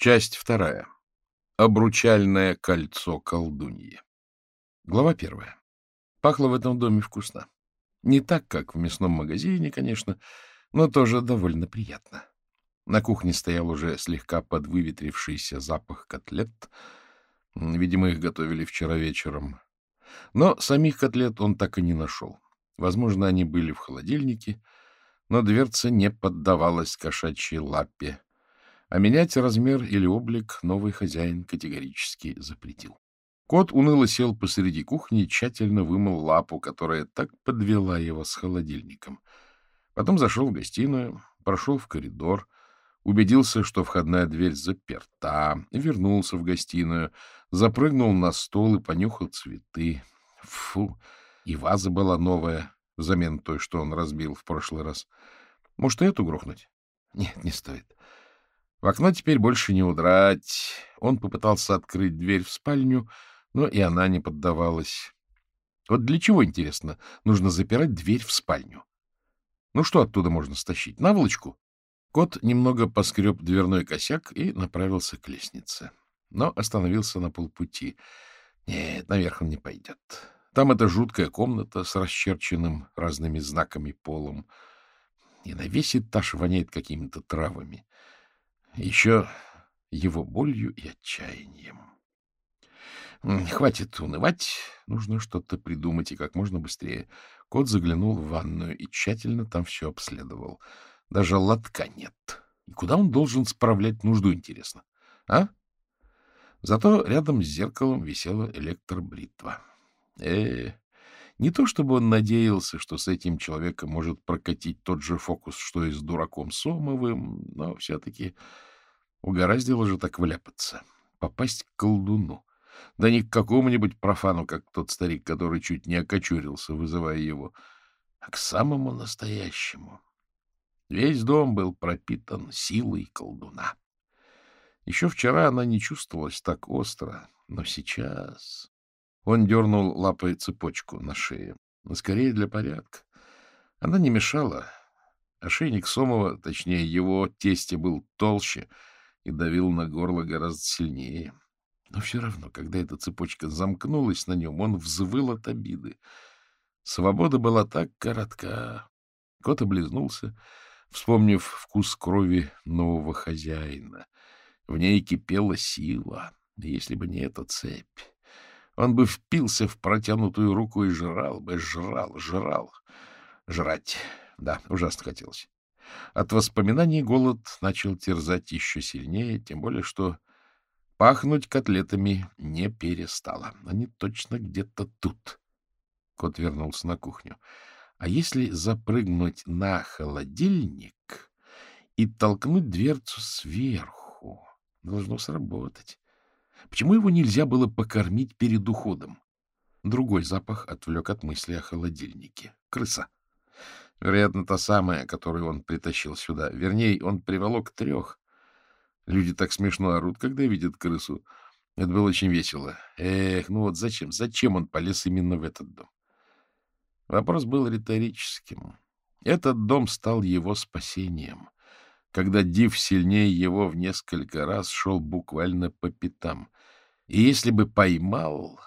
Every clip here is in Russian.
Часть вторая. Обручальное кольцо колдуньи. Глава первая. Пахло в этом доме вкусно. Не так, как в мясном магазине, конечно, но тоже довольно приятно. На кухне стоял уже слегка подвыветрившийся запах котлет. Видимо, их готовили вчера вечером. Но самих котлет он так и не нашел. Возможно, они были в холодильнике, но дверца не поддавалась кошачьей лапе, а менять размер или облик новый хозяин категорически запретил. Кот уныло сел посреди кухни и тщательно вымыл лапу, которая так подвела его с холодильником. Потом зашел в гостиную, прошел в коридор, убедился, что входная дверь заперта, вернулся в гостиную, запрыгнул на стол и понюхал цветы. Фу! И ваза была новая, взамен той, что он разбил в прошлый раз. Может, и эту грохнуть? Нет, не стоит. В окно теперь больше не удрать. Он попытался открыть дверь в спальню, но и она не поддавалась. Вот для чего, интересно, нужно запирать дверь в спальню? Ну что оттуда можно стащить? Наволочку? Кот немного поскреб дверной косяк и направился к лестнице. Но остановился на полпути. Нет, наверх он не пойдет. Там эта жуткая комната с расчерченным разными знаками полом. И на весь этаж воняет какими-то травами. Еще его болью и отчаянием. Хватит унывать, нужно что-то придумать и как можно быстрее. Кот заглянул в ванную и тщательно там все обследовал. Даже лотка нет. И куда он должен справлять нужду, интересно? А? Зато рядом с зеркалом висела электробритва. Э, не то чтобы он надеялся, что с этим человеком может прокатить тот же фокус, что и с дураком Сомовым, но все-таки угораздило же так вляпаться, попасть к колдуну. Да не к какому-нибудь профану, как тот старик, который чуть не окочурился, вызывая его, а к самому настоящему. Весь дом был пропитан силой колдуна. Еще вчера она не чувствовалась так остро, но сейчас... Он дернул лапой цепочку на шее. Но скорее для порядка. Она не мешала. Ошейник Сомова, точнее его тесте, был толще и давил на горло гораздо сильнее. Но все равно, когда эта цепочка замкнулась на нем, он взвыл от обиды. Свобода была так коротка. Кот облизнулся, вспомнив вкус крови нового хозяина. В ней кипела сила, если бы не эта цепь. Он бы впился в протянутую руку и жрал бы, жрал, жрал. Жрать. Да, ужасно хотелось. От воспоминаний голод начал терзать еще сильнее, тем более, что пахнуть котлетами не перестало. Они точно где-то тут. Кот вернулся на кухню. А если запрыгнуть на холодильник и толкнуть дверцу сверху? Должно сработать. Почему его нельзя было покормить перед уходом? Другой запах отвлек от мысли о холодильнике. Крыса. Вероятно, та самая, которую он притащил сюда. Вернее, он приволок трех. Люди так смешно орут, когда видят крысу. Это было очень весело. Эх, ну вот зачем? Зачем он полез именно в этот дом? Вопрос был риторическим. Этот дом стал его спасением когда Див сильнее его в несколько раз шел буквально по пятам. И если бы поймал,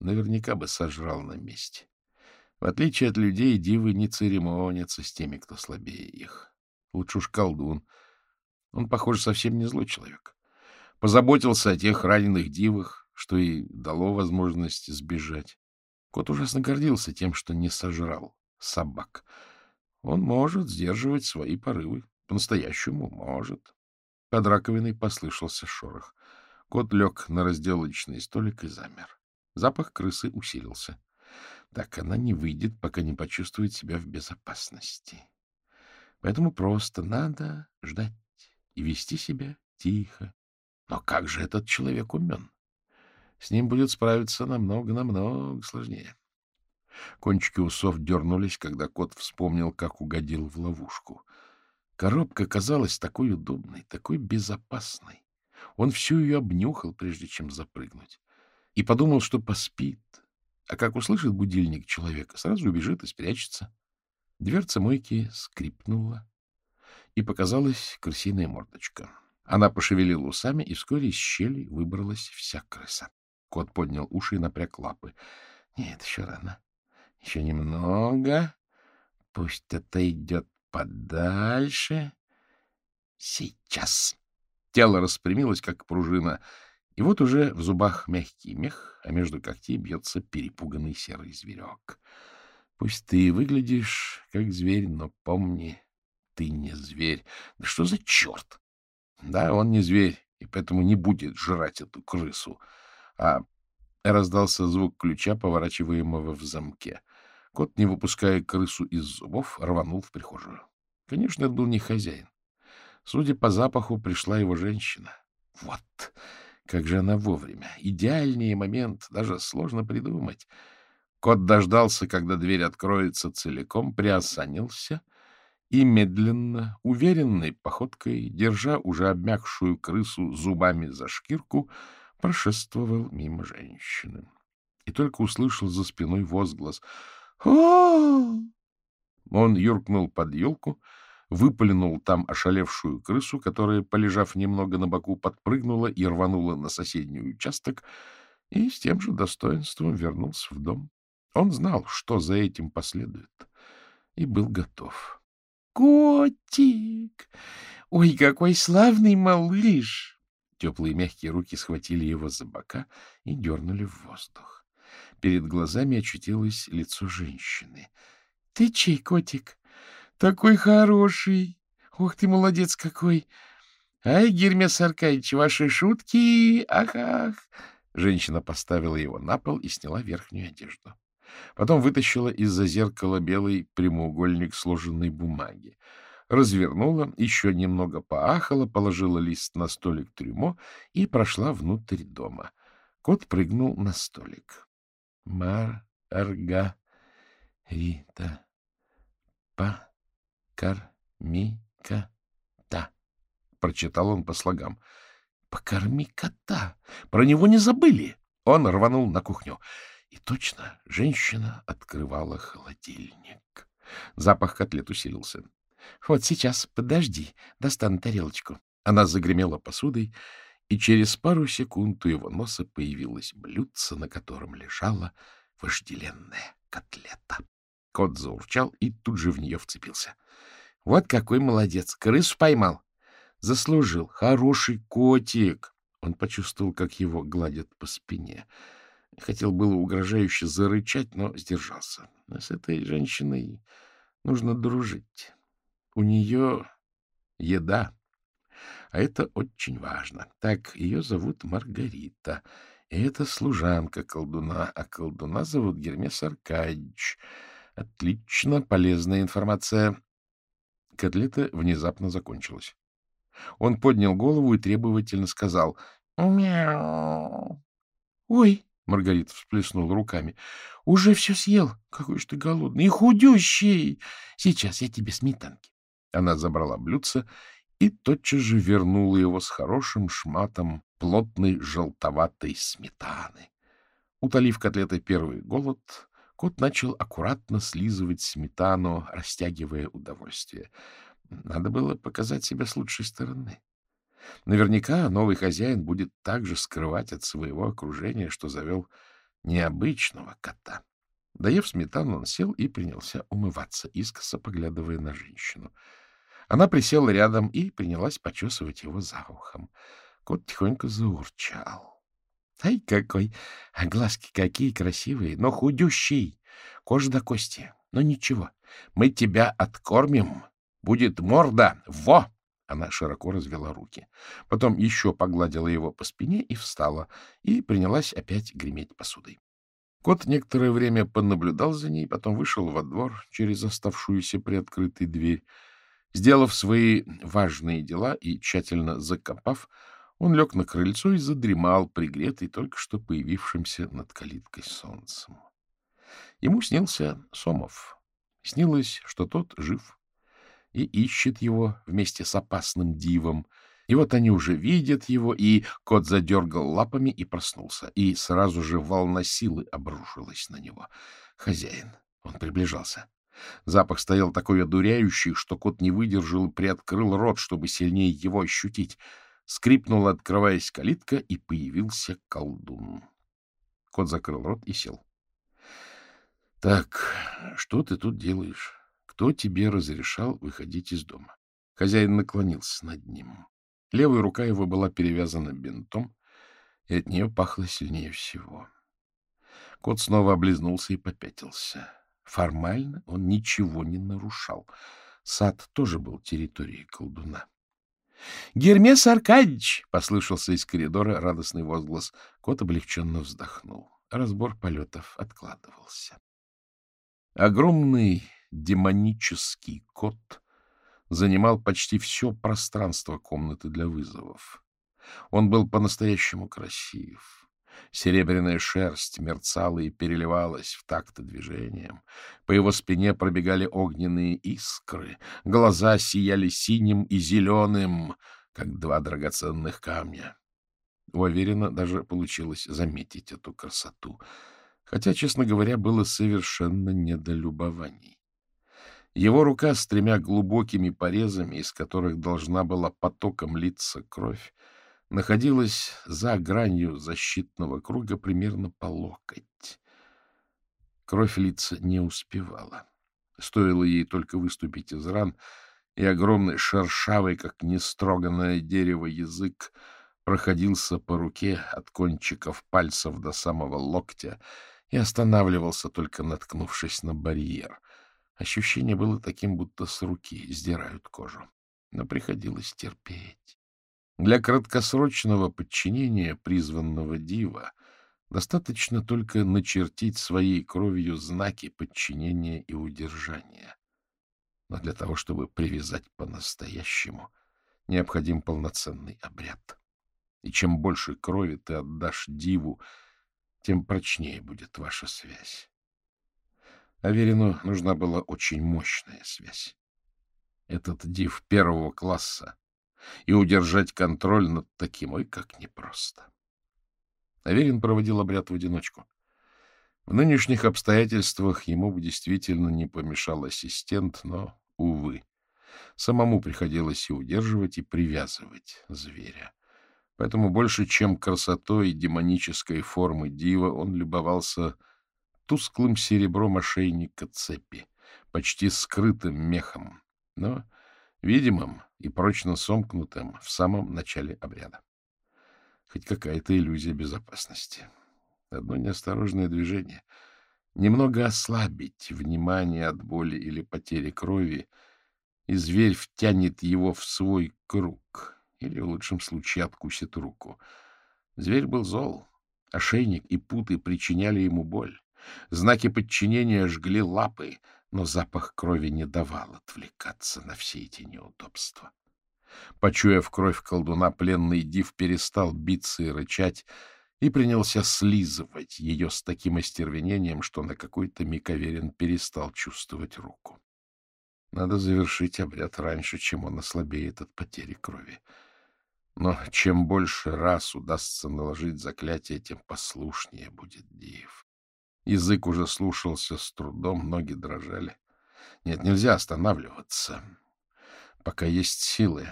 наверняка бы сожрал на месте. В отличие от людей, дивы не церемонятся с теми, кто слабее их. Лучше уж колдун. Он, похоже, совсем не злой человек. Позаботился о тех раненых дивах, что и дало возможность сбежать. Кот ужасно гордился тем, что не сожрал собак. Он может сдерживать свои порывы. По-настоящему может. Под раковиной послышался шорох. Кот лег на разделочный столик и замер. Запах крысы усилился. Так она не выйдет, пока не почувствует себя в безопасности. Поэтому просто надо ждать и вести себя тихо. Но как же этот человек умен? С ним будет справиться намного-намного сложнее. Кончики усов дернулись, когда кот вспомнил, как угодил в ловушку — Коробка казалась такой удобной, такой безопасной. Он всю ее обнюхал, прежде чем запрыгнуть, и подумал, что поспит. А как услышит будильник человека, сразу убежит и спрячется. Дверца мойки скрипнула, и показалась крысиная мордочка. Она пошевелила усами, и вскоре из щели выбралась вся крыса. Кот поднял уши и напряг лапы. — Нет, еще рано. Еще немного. Пусть это идет подальше. Сейчас. Тело распрямилось, как пружина, и вот уже в зубах мягкий мех, а между когтей бьется перепуганный серый зверек. Пусть ты выглядишь как зверь, но помни, ты не зверь. Да что за черт? Да, он не зверь, и поэтому не будет жрать эту крысу. А раздался звук ключа, поворачиваемого в замке. Кот, не выпуская крысу из зубов, рванул в прихожую. Конечно, это был не хозяин. Судя по запаху, пришла его женщина. Вот! Как же она вовремя! Идеальный момент, даже сложно придумать. Кот дождался, когда дверь откроется целиком, приосанился и медленно, уверенной походкой, держа уже обмякшую крысу зубами за шкирку, прошествовал мимо женщины. И только услышал за спиной возглас Он юркнул под елку, выплюнул там ошалевшую крысу, которая, полежав немного на боку, подпрыгнула и рванула на соседний участок, и с тем же достоинством вернулся в дом. Он знал, что за этим последует, и был готов. — Котик! Ой, какой славный малыш! Теплые мягкие руки схватили его за бока и дернули в воздух. Перед глазами очутилось лицо женщины. — Ты чей, котик? Такой хороший! Ух ты, молодец какой! Ай, Гермес Аркадьевич, ваши шутки! Ах-ах! Женщина поставила его на пол и сняла верхнюю одежду. Потом вытащила из-за зеркала белый прямоугольник сложенной бумаги развернула, еще немного поахала, положила лист на столик трюмо и прошла внутрь дома. Кот прыгнул на столик. Мар, арга, рита, па, кар, ми, ка, та. Прочитал он по слогам. Покорми кота. Про него не забыли. Он рванул на кухню. И точно, женщина открывала холодильник. Запах котлет усилился. — Вот сейчас, подожди, достану тарелочку. Она загремела посудой, и через пару секунд у его носа появилось блюдце, на котором лежала вожделенная котлета. Кот заурчал и тут же в нее вцепился. — Вот какой молодец! Крысу поймал! Заслужил! Хороший котик! Он почувствовал, как его гладят по спине. Хотел было угрожающе зарычать, но сдержался. С этой женщиной нужно дружить. У нее еда, а это очень важно. Так, ее зовут Маргарита, и это служанка колдуна, а колдуна зовут Гермес Аркадьевич. Отлично, полезная информация. Котлета внезапно закончилась. Он поднял голову и требовательно сказал «Мяу». «Ой!» — Маргарита всплеснула руками. — Уже все съел. Какой же ты голодный и худющий. Сейчас я тебе сметанки. Она забрала блюдце и тотчас же вернула его с хорошим шматом плотной желтоватой сметаны. Утолив котлетой первый голод, кот начал аккуратно слизывать сметану, растягивая удовольствие. Надо было показать себя с лучшей стороны. Наверняка новый хозяин будет также скрывать от своего окружения, что завел необычного кота. Доев сметану, он сел и принялся умываться, искоса поглядывая на женщину — она присела рядом и принялась почесывать его за ухом. Кот тихонько заурчал. — Ай, какой! А глазки какие красивые, но худющий. Кожа до кости. Но ничего, мы тебя откормим. Будет морда. Во! Она широко развела руки. Потом еще погладила его по спине и встала, и принялась опять греметь посудой. Кот некоторое время понаблюдал за ней, потом вышел во двор через оставшуюся приоткрытой дверь, Сделав свои важные дела и тщательно закопав, он лег на крыльцо и задремал, пригретый только что появившимся над калиткой солнцем. Ему снился Сомов. Снилось, что тот жив и ищет его вместе с опасным дивом. И вот они уже видят его, и кот задергал лапами и проснулся, и сразу же волна силы обрушилась на него. Хозяин. Он приближался. Запах стоял такой одуряющий, что кот не выдержал и приоткрыл рот, чтобы сильнее его ощутить. Скрипнула, открываясь калитка, и появился колдун. Кот закрыл рот и сел. — Так, что ты тут делаешь? Кто тебе разрешал выходить из дома? Хозяин наклонился над ним. Левая рука его была перевязана бинтом, и от нее пахло сильнее всего. Кот снова облизнулся и попятился. Формально он ничего не нарушал. Сад тоже был территорией колдуна. — Гермес Аркадьевич! — послышался из коридора радостный возглас. Кот облегченно вздохнул. Разбор полетов откладывался. Огромный демонический кот занимал почти все пространство комнаты для вызовов. Он был по-настоящему красив. Серебряная шерсть мерцала и переливалась в такт движением. По его спине пробегали огненные искры, глаза сияли синим и зеленым, как два драгоценных камня. У Аверина даже получилось заметить эту красоту, хотя, честно говоря, было совершенно недолюбований. Его рука с тремя глубокими порезами, из которых должна была потоком литься кровь, находилась за гранью защитного круга примерно по локоть. Кровь литься не успевала. Стоило ей только выступить из ран, и огромный шершавый, как нестроганное дерево, язык проходился по руке от кончиков пальцев до самого локтя и останавливался, только наткнувшись на барьер. Ощущение было таким, будто с руки сдирают кожу. Но приходилось терпеть. Для краткосрочного подчинения призванного дива достаточно только начертить своей кровью знаки подчинения и удержания. Но для того, чтобы привязать по-настоящему, необходим полноценный обряд. И чем больше крови ты отдашь диву, тем прочнее будет ваша связь. Аверину нужна была очень мощная связь. Этот див первого класса и удержать контроль над таким, ой, как непросто. Аверин проводил обряд в одиночку. В нынешних обстоятельствах ему бы действительно не помешал ассистент, но, увы, самому приходилось и удерживать, и привязывать зверя. Поэтому больше, чем красотой демонической формы дива, он любовался тусклым серебром ошейника цепи, почти скрытым мехом, но видимым и прочно сомкнутым в самом начале обряда. Хоть какая-то иллюзия безопасности. Одно неосторожное движение, немного ослабить внимание от боли или потери крови, и зверь втянет его в свой круг, или, в лучшем случае, откусит руку. Зверь был зол, ошейник и путы причиняли ему боль. Знаки подчинения жгли лапы, но запах крови не давал отвлекаться на все эти неудобства. Почуяв кровь колдуна, пленный див перестал биться и рычать и принялся слизывать ее с таким остервенением, что на какой-то миг Аверин перестал чувствовать руку. Надо завершить обряд раньше, чем он ослабеет от потери крови. Но чем больше раз удастся наложить заклятие, тем послушнее будет Див. Язык уже слушался с трудом, ноги дрожали. Нет, нельзя останавливаться, пока есть силы.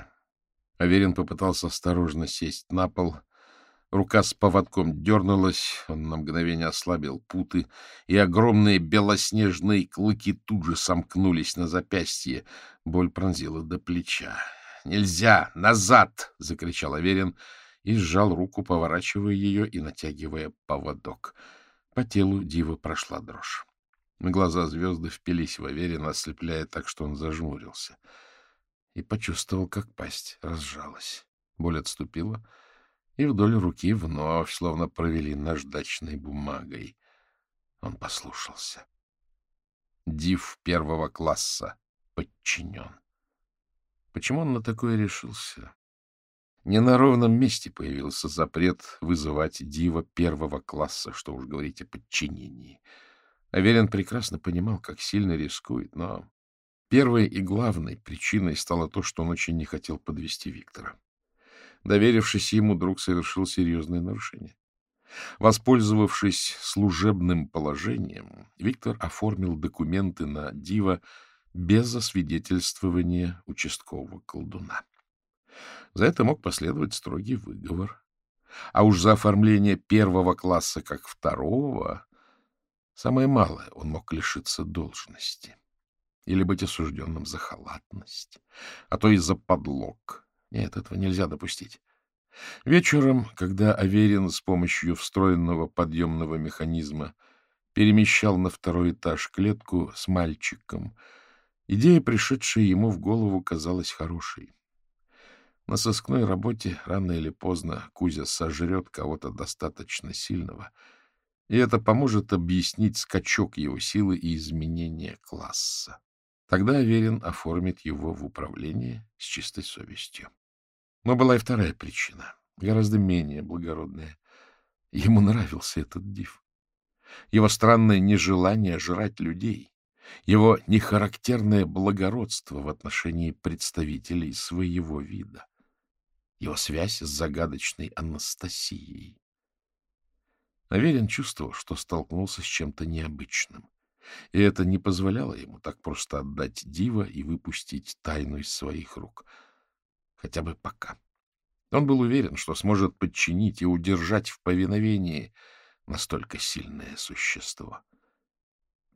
Аверин попытался осторожно сесть на пол. Рука с поводком дернулась, он на мгновение ослабил путы, и огромные белоснежные клыки тут же сомкнулись на запястье. Боль пронзила до плеча. «Нельзя! Назад!» — закричал Аверин и сжал руку, поворачивая ее и натягивая поводок. По телу Дива прошла дрожь. Глаза звезды впились в Аверина, ослепляя так, что он зажмурился. И почувствовал, как пасть разжалась. Боль отступила, и вдоль руки вновь словно провели наждачной бумагой. Он послушался. Див первого класса подчинен. Почему он на такое решился? Не на ровном месте появился запрет вызывать дива первого класса, что уж говорить о подчинении. Аверин прекрасно понимал, как сильно рискует, но первой и главной причиной стало то, что он очень не хотел подвести Виктора. Доверившись ему, друг совершил серьезное нарушение. Воспользовавшись служебным положением, Виктор оформил документы на Дива без освидетельствования участкового колдуна. За это мог последовать строгий выговор. А уж за оформление первого класса как второго, самое малое, он мог лишиться должности или быть осужденным за халатность, а то и за подлог. Нет, этого нельзя допустить. Вечером, когда Аверин с помощью встроенного подъемного механизма перемещал на второй этаж клетку с мальчиком, идея, пришедшая ему в голову, казалась хорошей. На сыскной работе рано или поздно Кузя сожрет кого-то достаточно сильного, и это поможет объяснить скачок его силы и изменение класса. Тогда Аверин оформит его в управление с чистой совестью. Но была и вторая причина, гораздо менее благородная. Ему нравился этот див. Его странное нежелание жрать людей, его нехарактерное благородство в отношении представителей своего вида, его связь с загадочной Анастасией. Аверин чувствовал, что столкнулся с чем-то необычным, и это не позволяло ему так просто отдать дива и выпустить тайну из своих рук — хотя бы пока. Он был уверен, что сможет подчинить и удержать в повиновении настолько сильное существо.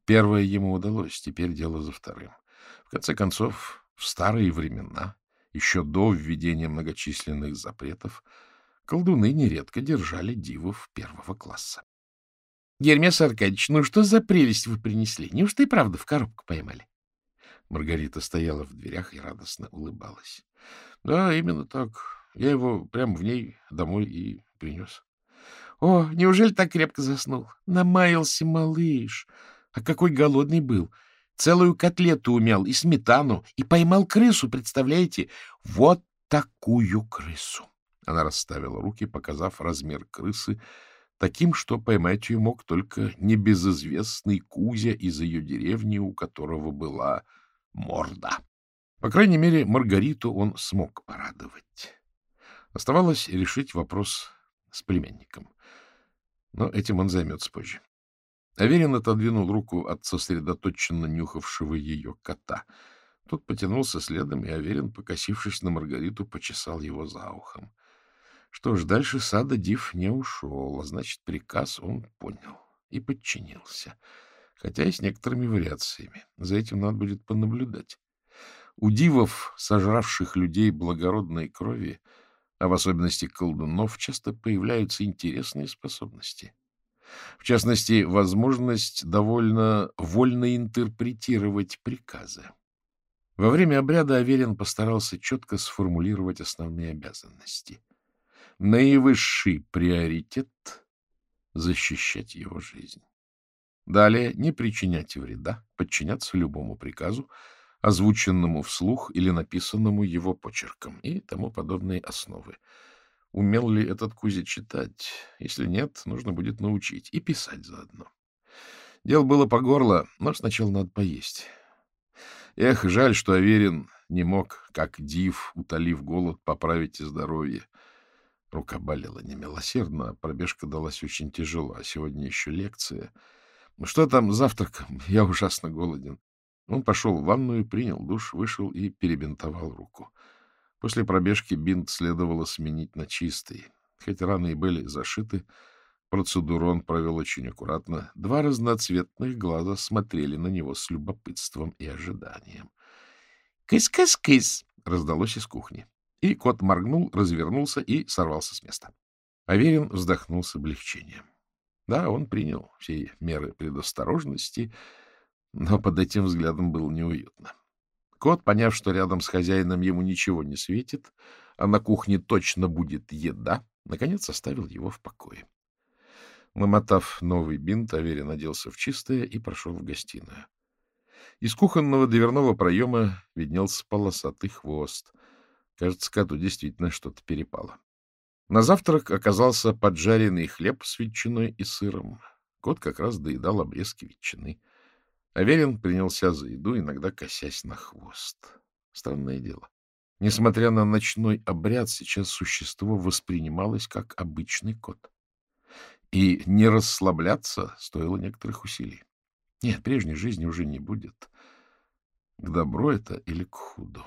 Первое ему удалось, теперь дело за вторым. В конце концов, в старые времена, еще до введения многочисленных запретов, колдуны нередко держали дивов первого класса. — Гермес Аркадьевич, ну что за прелесть вы принесли? Неужто и правда в коробку поймали? Маргарита стояла в дверях и радостно улыбалась. — Да, именно так. Я его прямо в ней домой и принес. — О, неужели так крепко заснул? Намаялся малыш. А какой голодный был. Целую котлету умял и сметану, и поймал крысу, представляете? Вот такую крысу. Она расставила руки, показав размер крысы, таким, что поймать ее мог только небезызвестный Кузя из ее деревни, у которого была морда. По крайней мере, Маргариту он смог порадовать. Оставалось решить вопрос с племянником. Но этим он займется позже. Аверин отодвинул руку от сосредоточенно нюхавшего ее кота. Тот потянулся следом, и Аверин, покосившись на Маргариту, почесал его за ухом. Что ж, дальше сада Див не ушел, а значит, приказ он понял и подчинился, хотя и с некоторыми вариациями. За этим надо будет понаблюдать. У дивов, сожравших людей благородной крови, а в особенности колдунов, часто появляются интересные способности. В частности, возможность довольно вольно интерпретировать приказы. Во время обряда Аверин постарался четко сформулировать основные обязанности. Наивысший приоритет — защищать его жизнь. Далее не причинять вреда, подчиняться любому приказу, озвученному вслух или написанному его почерком и тому подобные основы. Умел ли этот Кузя читать? Если нет, нужно будет научить и писать заодно. Дело было по горло, но сначала надо поесть. Эх, жаль, что Аверин не мог, как див, утолив голод, поправить и здоровье. Рука болела немилосердно, пробежка далась очень тяжело, а сегодня еще лекция. Ну что там завтраком? Я ужасно голоден. Он пошел в ванную, принял душ, вышел и перебинтовал руку. После пробежки бинт следовало сменить на чистый. Хоть раны и были зашиты, процедуру он провел очень аккуратно. Два разноцветных глаза смотрели на него с любопытством и ожиданием. «Кыс-кыс-кыс!» — раздалось из кухни. И кот моргнул, развернулся и сорвался с места. Аверин вздохнул с облегчением. Да, он принял все меры предосторожности — но под этим взглядом было неуютно. Кот, поняв, что рядом с хозяином ему ничего не светит, а на кухне точно будет еда, наконец оставил его в покое. Намотав новый бинт, Аверин оделся в чистое и прошел в гостиную. Из кухонного дверного проема виднелся полосатый хвост. Кажется, коту действительно что-то перепало. На завтрак оказался поджаренный хлеб с ветчиной и сыром. Кот как раз доедал обрезки ветчины. Аверин принялся за еду, иногда косясь на хвост. Странное дело. Несмотря на ночной обряд, сейчас существо воспринималось как обычный кот. И не расслабляться стоило некоторых усилий. Нет, прежней жизни уже не будет. К добру это или к худу?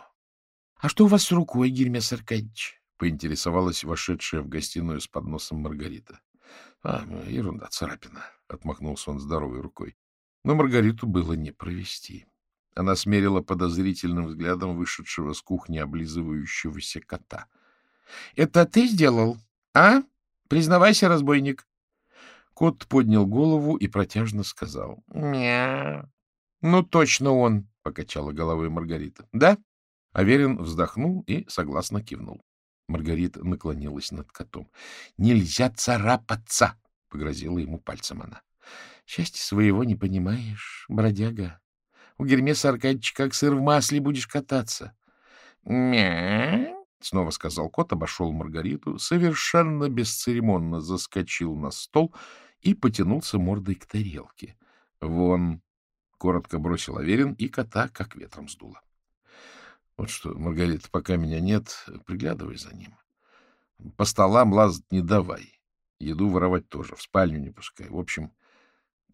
А что у вас с рукой, Гермес Аркадьевич? — поинтересовалась вошедшая в гостиную с подносом Маргарита. — А, ерунда, царапина, — отмахнулся он здоровой рукой. Но Маргариту было не провести. Она смерила подозрительным взглядом вышедшего с кухни облизывающегося кота. — Это ты сделал, а? Признавайся, разбойник. Кот поднял голову и протяжно сказал. — Мя. — Ну, точно он, — покачала головой Маргарита. — Да? Аверин вздохнул и согласно кивнул. Маргарита наклонилась над котом. — Нельзя царапаться! — погрозила ему пальцем она. — Счастья своего не понимаешь, бродяга. У Гермеса Аркадьевича как сыр в масле будешь кататься. — Мя! — снова сказал кот, обошел Маргариту, совершенно бесцеремонно заскочил на стол и потянулся мордой к тарелке. — Вон! — коротко бросил Аверин, и кота как ветром сдуло. Вот что, Маргарита, пока меня нет, приглядывай за ним. По столам лазать не давай. Еду воровать тоже, в спальню не пускай. В общем,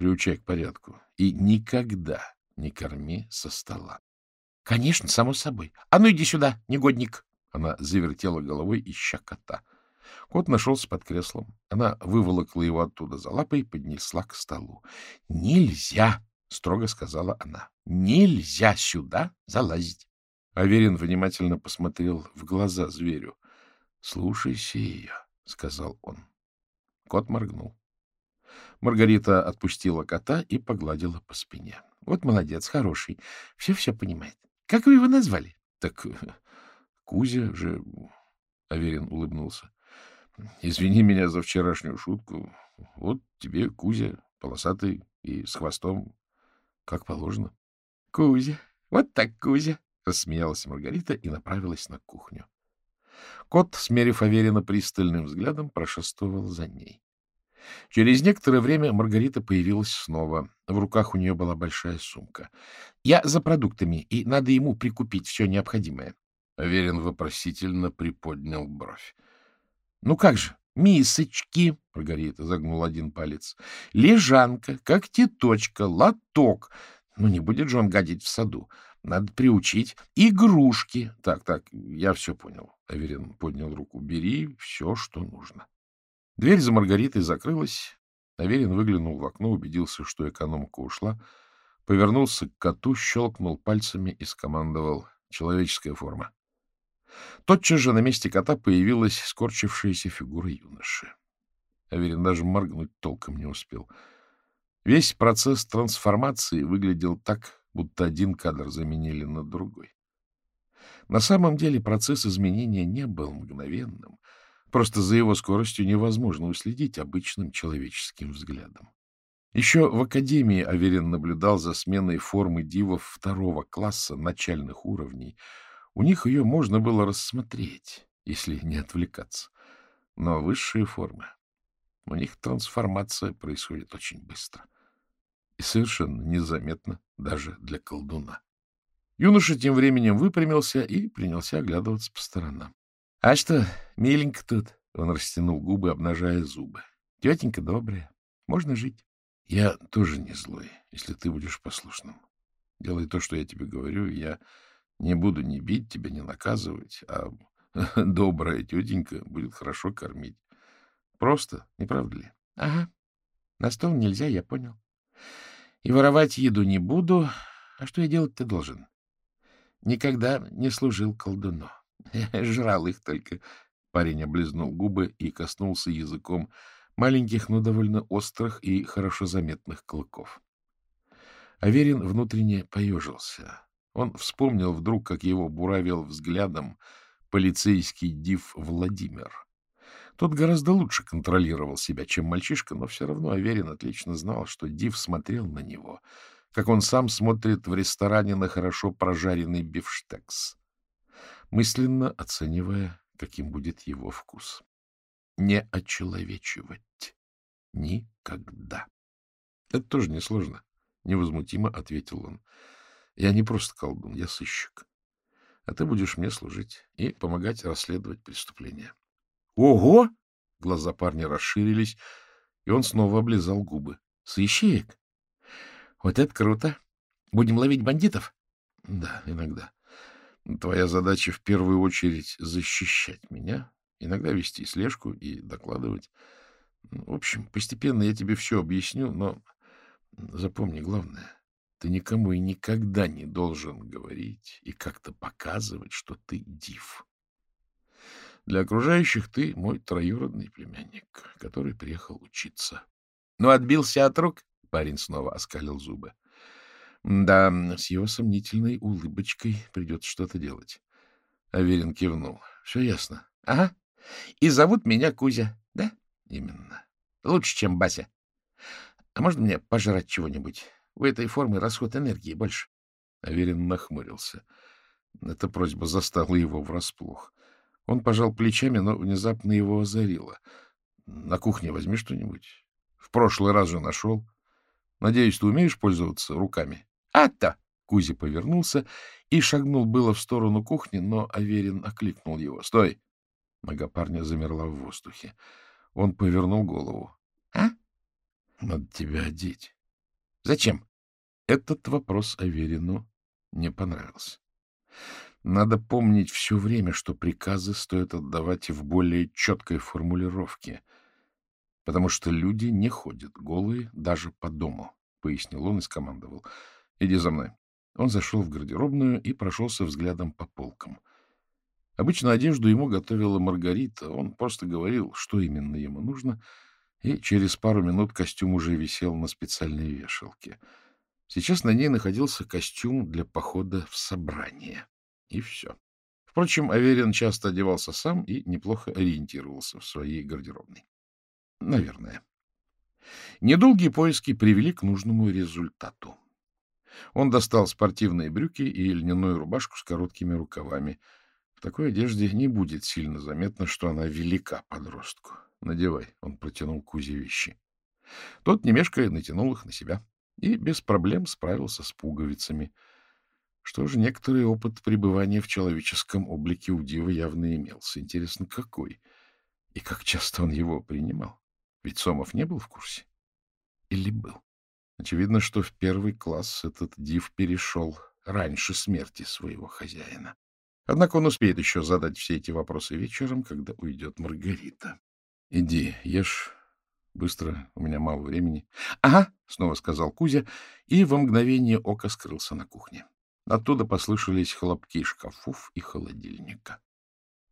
приучай к порядку. И никогда не корми со стола. — Конечно, само собой. А ну иди сюда, негодник! Она завертела головой, ища кота. Кот нашелся под креслом. Она выволокла его оттуда за лапой и поднесла к столу. — Нельзя! — строго сказала она. — Нельзя сюда залазить. Аверин внимательно посмотрел в глаза зверю. — Слушайся ее, — сказал он. Кот моргнул. Маргарита отпустила кота и погладила по спине. — Вот молодец, хороший. Все-все понимает. Как вы его назвали? — Так Кузя же... Аверин улыбнулся. — Извини меня за вчерашнюю шутку. Вот тебе Кузя, полосатый и с хвостом, как положено. — Кузя, вот так Кузя, — рассмеялась Маргарита и направилась на кухню. Кот, смерив Аверина пристальным взглядом, прошествовал за ней. Через некоторое время Маргарита появилась снова. В руках у нее была большая сумка. — Я за продуктами, и надо ему прикупить все необходимое. Аверин вопросительно приподнял бровь. — Ну как же, мисочки, — Маргарита загнул один палец, — лежанка, когтеточка, лоток. Ну, не будет же он гадить в саду. Надо приучить. Игрушки. Так, так, я все понял. Аверин поднял руку. Бери все, что нужно. Дверь за Маргаритой закрылась. Аверин выглянул в окно, убедился, что экономка ушла, повернулся к коту, щелкнул пальцами и скомандовал «Человеческая форма». Тотчас же на месте кота появилась скорчившаяся фигура юноши. Аверин даже моргнуть толком не успел. Весь процесс трансформации выглядел так, будто один кадр заменили на другой. На самом деле процесс изменения не был мгновенным. Просто за его скоростью невозможно уследить обычным человеческим взглядом. Еще в Академии Аверин наблюдал за сменой формы дивов второго класса начальных уровней. У них ее можно было рассмотреть, если не отвлекаться. Но высшие формы, у них трансформация происходит очень быстро и совершенно незаметно даже для колдуна. Юноша тем временем выпрямился и принялся оглядываться по сторонам. — А что, миленько тут? — он растянул губы, обнажая зубы. — Тетенька добрая, можно жить. — Я тоже не злой, если ты будешь послушным. Делай то, что я тебе говорю, и я не буду ни бить тебя, ни наказывать, а добрая тетенька будет хорошо кормить. Просто, не правда ли? — Ага. На стол нельзя, я понял. И воровать еду не буду. А что я делать-то должен? Никогда не служил колдуну. Жрал их только. Парень облизнул губы и коснулся языком маленьких, но довольно острых и хорошо заметных клыков. Аверин внутренне поежился. Он вспомнил вдруг, как его буравил взглядом полицейский див Владимир. Тот гораздо лучше контролировал себя, чем мальчишка, но все равно Аверин отлично знал, что Див смотрел на него, как он сам смотрит в ресторане на хорошо прожаренный бифштекс, мысленно оценивая, каким будет его вкус. Не очеловечивать. Никогда. Это тоже несложно, — невозмутимо ответил он. Я не просто колдун, я сыщик. А ты будешь мне служить и помогать расследовать преступления. Ого! Глаза парня расширились, и он снова облизал губы. Сыщик? Вот это круто! Будем ловить бандитов? Да, иногда. Твоя задача в первую очередь защищать меня, иногда вести слежку и докладывать. В общем, постепенно я тебе все объясню, но запомни главное. Ты никому и никогда не должен говорить и как-то показывать, что ты див. Для окружающих ты мой троюродный племянник, который приехал учиться. Ну, отбился от рук? Парень снова оскалил зубы. Да, с его сомнительной улыбочкой придется что-то делать. Аверин кивнул. Все ясно. Ага. И зовут меня Кузя, да? Именно. Лучше, чем Бася. А можно мне пожрать чего-нибудь? У этой формы расход энергии больше. Аверин нахмурился. Эта просьба застала его врасплох. Он пожал плечами, но внезапно его озарило. — На кухне возьми что-нибудь. В прошлый раз же нашел. Надеюсь, ты умеешь пользоваться руками? — А-то! Кузя повернулся и шагнул было в сторону кухни, но Аверин окликнул его. — Стой! Нога парня замерла в воздухе. Он повернул голову. — А? — Надо тебя одеть. — Зачем? Этот вопрос Аверину не понравился. Надо помнить все время, что приказы стоит отдавать в более четкой формулировке, потому что люди не ходят голые даже по дому, — пояснил он и скомандовал. — Иди за мной. Он зашел в гардеробную и прошелся взглядом по полкам. Обычно одежду ему готовила Маргарита, он просто говорил, что именно ему нужно, и через пару минут костюм уже висел на специальной вешалке. Сейчас на ней находился костюм для похода в собрание. И все. Впрочем, Аверин часто одевался сам и неплохо ориентировался в своей гардеробной. Наверное. Недолгие поиски привели к нужному результату. Он достал спортивные брюки и льняную рубашку с короткими рукавами. В такой одежде не будет сильно заметно, что она велика подростку. Надевай, он протянул Кузе вещи. Тот, не мешкая, натянул их на себя и без проблем справился с пуговицами — что же, некоторый опыт пребывания в человеческом облике у Дива явно имелся. Интересно, какой? И как часто он его принимал? Ведь Сомов не был в курсе. Или был? Очевидно, что в первый класс этот Див перешел раньше смерти своего хозяина. Однако он успеет еще задать все эти вопросы вечером, когда уйдет Маргарита. — Иди, ешь быстро, у меня мало времени. — Ага, — снова сказал Кузя, и во мгновение ока скрылся на кухне. Оттуда послышались хлопки шкафов и холодильника.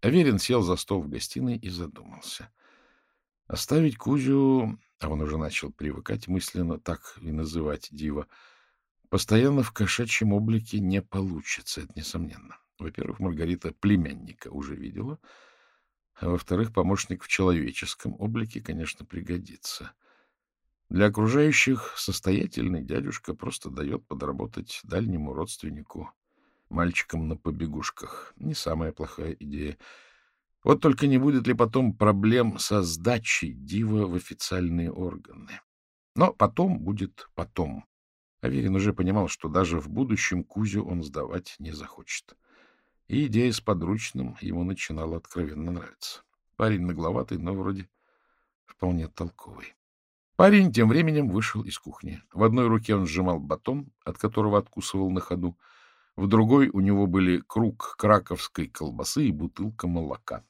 Аверин сел за стол в гостиной и задумался. Оставить Кузю, а он уже начал привыкать мысленно так и называть Дива, постоянно в кошачьем облике не получится, это несомненно. Во-первых, Маргарита племянника уже видела, а во-вторых, помощник в человеческом облике, конечно, пригодится. Для окружающих состоятельный дядюшка просто дает подработать дальнему родственнику, мальчикам на побегушках. Не самая плохая идея. Вот только не будет ли потом проблем со сдачей дива в официальные органы. Но потом будет потом. Аверин уже понимал, что даже в будущем Кузю он сдавать не захочет. И идея с подручным ему начинала откровенно нравиться. Парень нагловатый, но вроде вполне толковый. Парень тем временем вышел из кухни. В одной руке он сжимал батон, от которого откусывал на ходу. В другой у него были круг краковской колбасы и бутылка молока.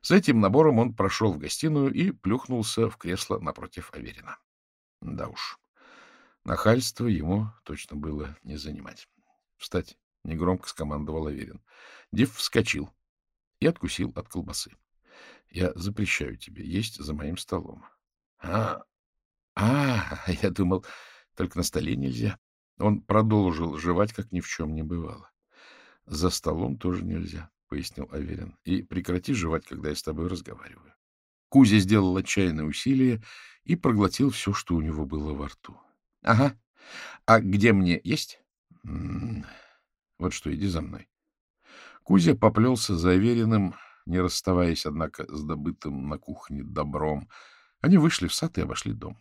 С этим набором он прошел в гостиную и плюхнулся в кресло напротив Аверина. Да уж, нахальство ему точно было не занимать. — Встать! — негромко скомандовал Аверин. Див вскочил и откусил от колбасы. — Я запрещаю тебе есть за моим столом. — А, а, я думал, только на столе нельзя. Он продолжил жевать, как ни в чем не бывало. За столом тоже нельзя, — пояснил Аверин. И прекрати жевать, когда я с тобой разговариваю. Кузя сделал отчаянное усилие и проглотил все, что у него было во рту. — Ага. А где мне есть? М-м, — Вот что, иди за мной. Кузя поплелся за Авериным, не расставаясь, однако, с добытым на кухне добром. Они вышли в сад и обошли дом.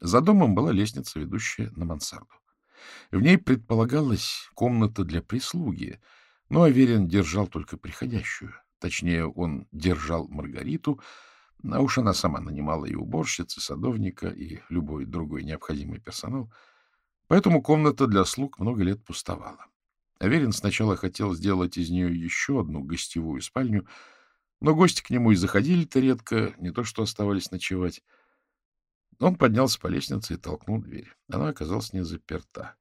За домом была лестница, ведущая на мансарду. В ней предполагалась комната для прислуги, но Аверин держал только приходящую. Точнее, он держал Маргариту, а уж она сама нанимала и уборщицы, садовника, и любой другой необходимый персонал. Поэтому комната для слуг много лет пустовала. Аверин сначала хотел сделать из нее еще одну гостевую спальню, но гости к нему и заходили-то редко, не то что оставались ночевать. Он поднялся по лестнице и толкнул дверь. Она оказалась не заперта,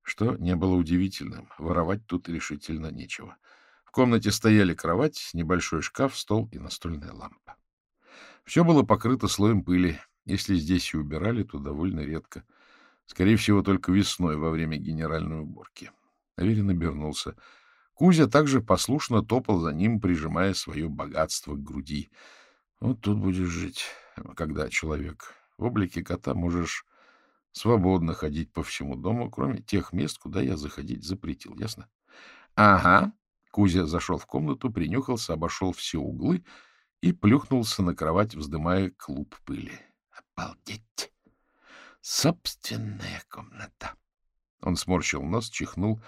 что не было удивительным. Воровать тут решительно нечего. В комнате стояли кровать, небольшой шкаф, стол и настольная лампа. Все было покрыто слоем пыли. Если здесь и убирали, то довольно редко. Скорее всего, только весной во время генеральной уборки. Аверин обернулся. Кузя также послушно топал за ним, прижимая свое богатство к груди. Вот тут будешь жить, когда человек в облике кота можешь свободно ходить по всему дому, кроме тех мест, куда я заходить запретил. Ясно? — Ага. Кузя зашел в комнату, принюхался, обошел все углы и плюхнулся на кровать, вздымая клуб пыли. — Обалдеть! Собственная комната! Он сморщил нос, чихнул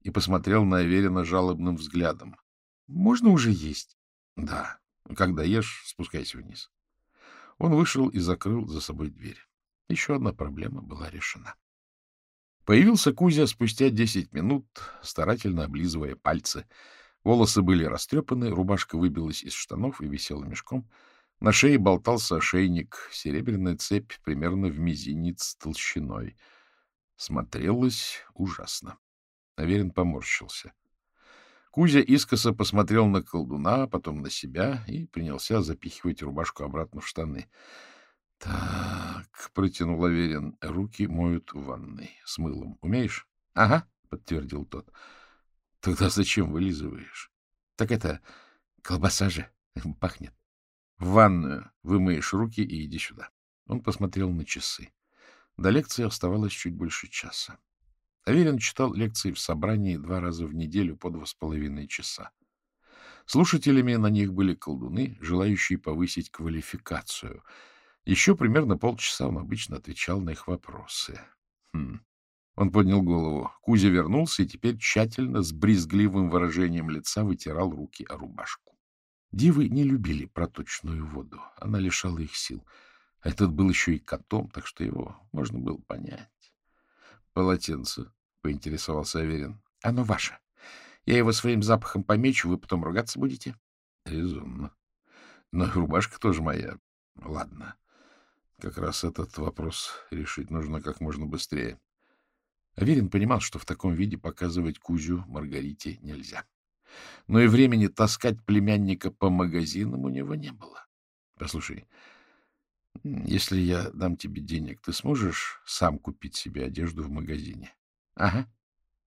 и посмотрел на Аверина жалобным взглядом. — Можно уже есть? — Да. Когда ешь, спускайся вниз. Он вышел и закрыл за собой дверь. Еще одна проблема была решена. Появился Кузя спустя десять минут, старательно облизывая пальцы. Волосы были растрепаны, рубашка выбилась из штанов и висела мешком. На шее болтался ошейник, серебряная цепь примерно в мизинец толщиной. Смотрелось ужасно. Аверин поморщился. Кузя искоса посмотрел на колдуна, потом на себя и принялся запихивать рубашку обратно в штаны. — Так, — протянул Аверин, — руки моют в ванной с мылом. Умеешь? — Ага, — подтвердил тот. — Тогда зачем вылизываешь? — Так это колбаса же пахнет. — В ванную вымоешь руки и иди сюда. Он посмотрел на часы. До лекции оставалось чуть больше часа. Аверин читал лекции в собрании два раза в неделю по два с половиной часа. Слушателями на них были колдуны, желающие повысить квалификацию. Еще примерно полчаса он обычно отвечал на их вопросы. Хм. Он поднял голову. Кузя вернулся и теперь тщательно, с брезгливым выражением лица, вытирал руки о рубашку. Дивы не любили проточную воду. Она лишала их сил. Этот был еще и котом, так что его можно было понять. Полотенце, — поинтересовался Аверин. — Оно ваше. Я его своим запахом помечу, вы потом ругаться будете? — Резонно. Но рубашка тоже моя. Ладно. Как раз этот вопрос решить нужно как можно быстрее. Аверин понимал, что в таком виде показывать Кузю Маргарите нельзя. Но и времени таскать племянника по магазинам у него не было. Послушай, если я дам тебе денег, ты сможешь сам купить себе одежду в магазине? Ага.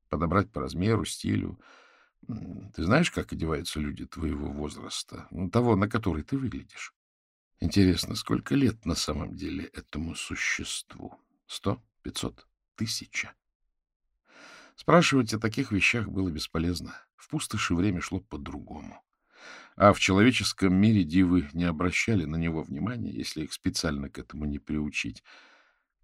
Подобрать по размеру, стилю. Ты знаешь, как одеваются люди твоего возраста? Ну, того, на который ты выглядишь. Интересно, сколько лет на самом деле этому существу? Сто? Пятьсот? Тысяча? Спрашивать о таких вещах было бесполезно. В пустоши время шло по-другому. А в человеческом мире дивы не обращали на него внимания, если их специально к этому не приучить.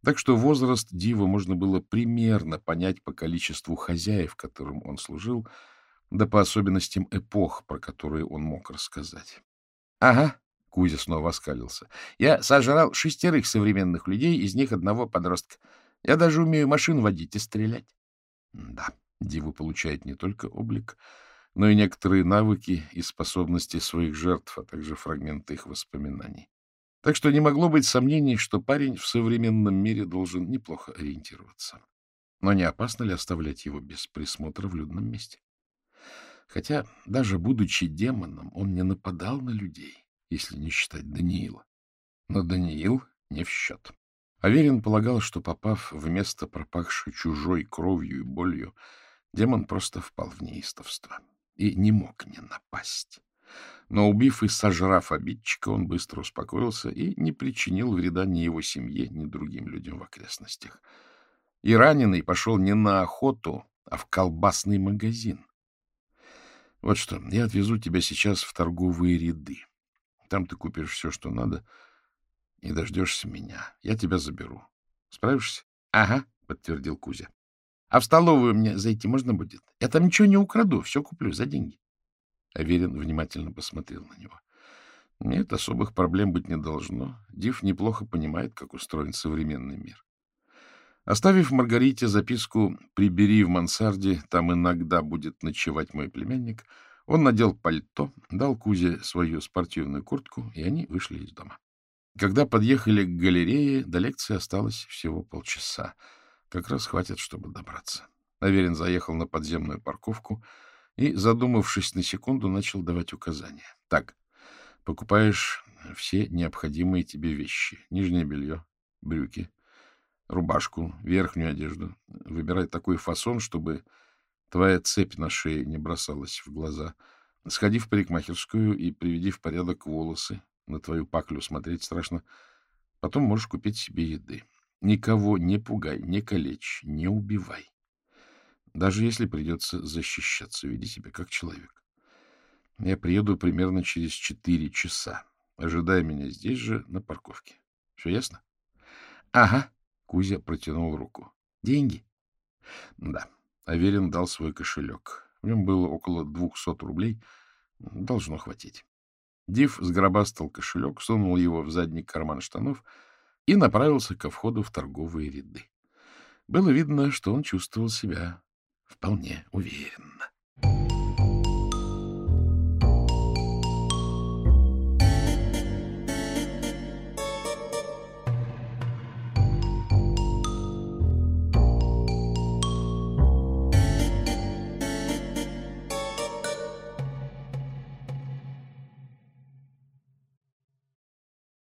Так что возраст Дива можно было примерно понять по количеству хозяев, которым он служил, да по особенностям эпох, про которые он мог рассказать. — Ага, — Кузя снова оскалился. — Я сожрал шестерых современных людей, из них одного подростка. Я даже умею машину водить и стрелять. Да, Дива получает не только облик, но и некоторые навыки и способности своих жертв, а также фрагменты их воспоминаний. Так что не могло быть сомнений, что парень в современном мире должен неплохо ориентироваться. Но не опасно ли оставлять его без присмотра в людном месте? Хотя, даже будучи демоном, он не нападал на людей, если не считать Даниила. Но Даниил не в счет. Аверин полагал, что, попав в место, пропахшей чужой кровью и болью, демон просто впал в неистовство и не мог не напасть. Но, убив и сожрав обидчика, он быстро успокоился и не причинил вреда ни его семье, ни другим людям в окрестностях. И раненый пошел не на охоту, а в колбасный магазин. Вот что, я отвезу тебя сейчас в торговые ряды. Там ты купишь все, что надо, и дождешься меня. Я тебя заберу. Справишься? — Ага, — подтвердил Кузя. — А в столовую мне зайти можно будет? Я там ничего не украду, все куплю за деньги. Аверин внимательно посмотрел на него. Нет, особых проблем быть не должно. Див неплохо понимает, как устроен современный мир. Оставив Маргарите записку «Прибери в мансарде, там иногда будет ночевать мой племянник», он надел пальто, дал Кузе свою спортивную куртку, и они вышли из дома. Когда подъехали к галерее, до лекции осталось всего полчаса. Как раз хватит, чтобы добраться. Аверин заехал на подземную парковку и, задумавшись на секунду, начал давать указания. Так, покупаешь все необходимые тебе вещи. Нижнее белье, брюки, рубашку, верхнюю одежду. Выбирай такой фасон, чтобы твоя цепь на шее не бросалась в глаза. Сходи в парикмахерскую и приведи в порядок волосы. На твою паклю смотреть страшно. Потом можешь купить себе еды. Никого не пугай, не калечь, не убивай. Даже если придется защищаться, веди себя как человек. Я приеду примерно через четыре часа. Ожидай меня здесь же, на парковке. Все ясно? — Ага. Кузя протянул руку. — Деньги? — Да. Аверин дал свой кошелек. В нем было около двухсот рублей. Должно хватить. Див сгробастал кошелек, сунул его в задний карман штанов и направился ко входу в торговые ряды. Было видно, что он чувствовал себя вполне уверенно.